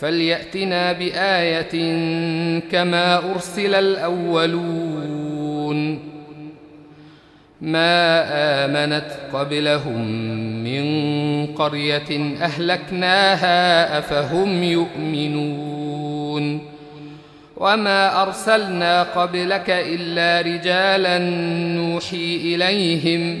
فليأتنا بآية كما أرسل الأولون. ما آمنت قبلهم من قرية أهلكناها أفهم يؤمنون. وما أرسلنا قبلك إلا رجالا نوحي إليهم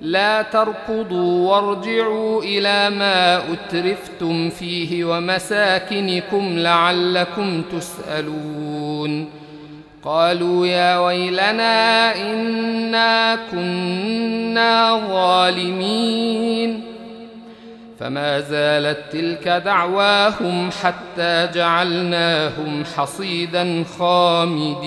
لا تركضوا وارجعوا إلى ما أترفتم فيه ومساكنكم لعلكم تسألون. قالوا يا ويلنا إنا كنا ظالمين. فما زالت تلك دعواهم حتى جعلناهم حصيدا خامدين.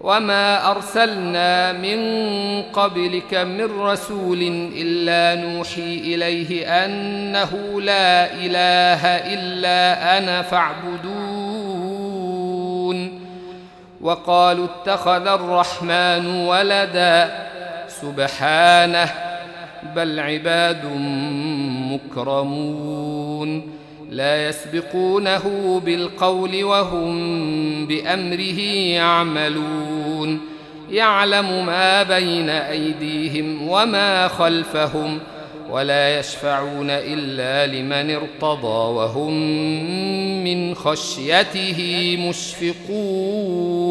وما ارسلنا من قبلك من رسول الا نوحي اليه انه لا اله الا أنا فاعبدون وقالوا اتخذ الرحمن ولدا سبحانه بل عباد مكرمون لا يسبقونه بالقول وهم بأمره يعملون. يعلم ما بين أيديهم وما خلفهم ولا يشفعون إلا لمن ارتضى وهم من خشيته مشفقون.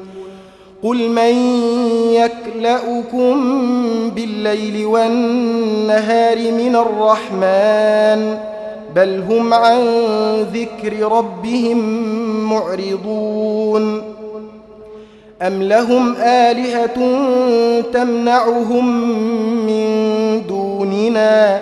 قل من يكلأكم بالليل والنهار من الرحمن بل هم عن ذكر ربهم معرضون أم لهم آلهة تمنعهم من دوننا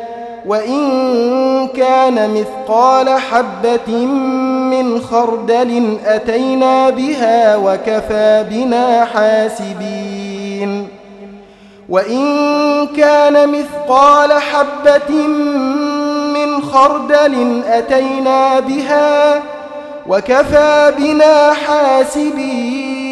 وإن كان مثقال حبة من خردل أتينا بها وكفى بنا حاسبين. وإن كان مثقال حبة من خردل أتينا بها وكفى بنا حاسبين.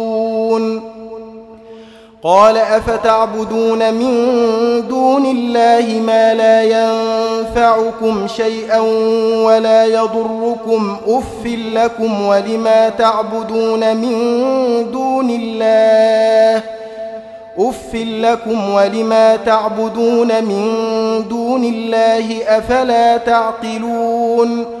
قال أفتعبدون من دون الله ما لا ينفعكم شيئا ولا يضركم أف لكم ولما تعبدون من دون الله أف لكم ولما تعبدون من دون الله أفلا تعقلون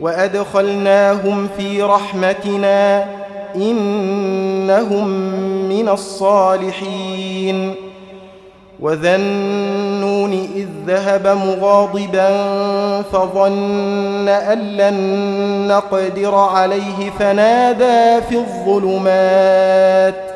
وأدخلناهم في رحمتنا إنهم من الصالحين. وذا النون إذ ذهب مغاضبا فظن أن لن نقدر عليه فنادى في الظلمات.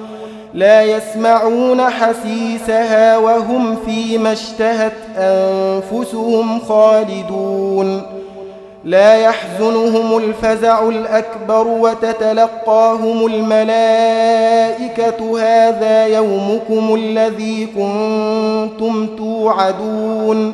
لا يسمعون حسيسها وهم فيما اشتهت أنفسهم خالدون. لا يحزنهم الفزع الأكبر وتتلقاهم الملائكة. هذا يومكم الذي كنتم توعدون.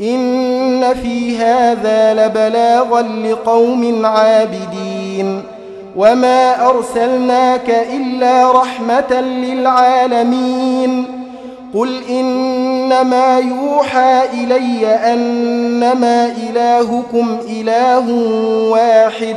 إن في هذا لبلاغا لقوم عابدين وما أرسلناك إلا رحمة للعالمين قل إنما يوحى إلي أنما إلهكم إله واحد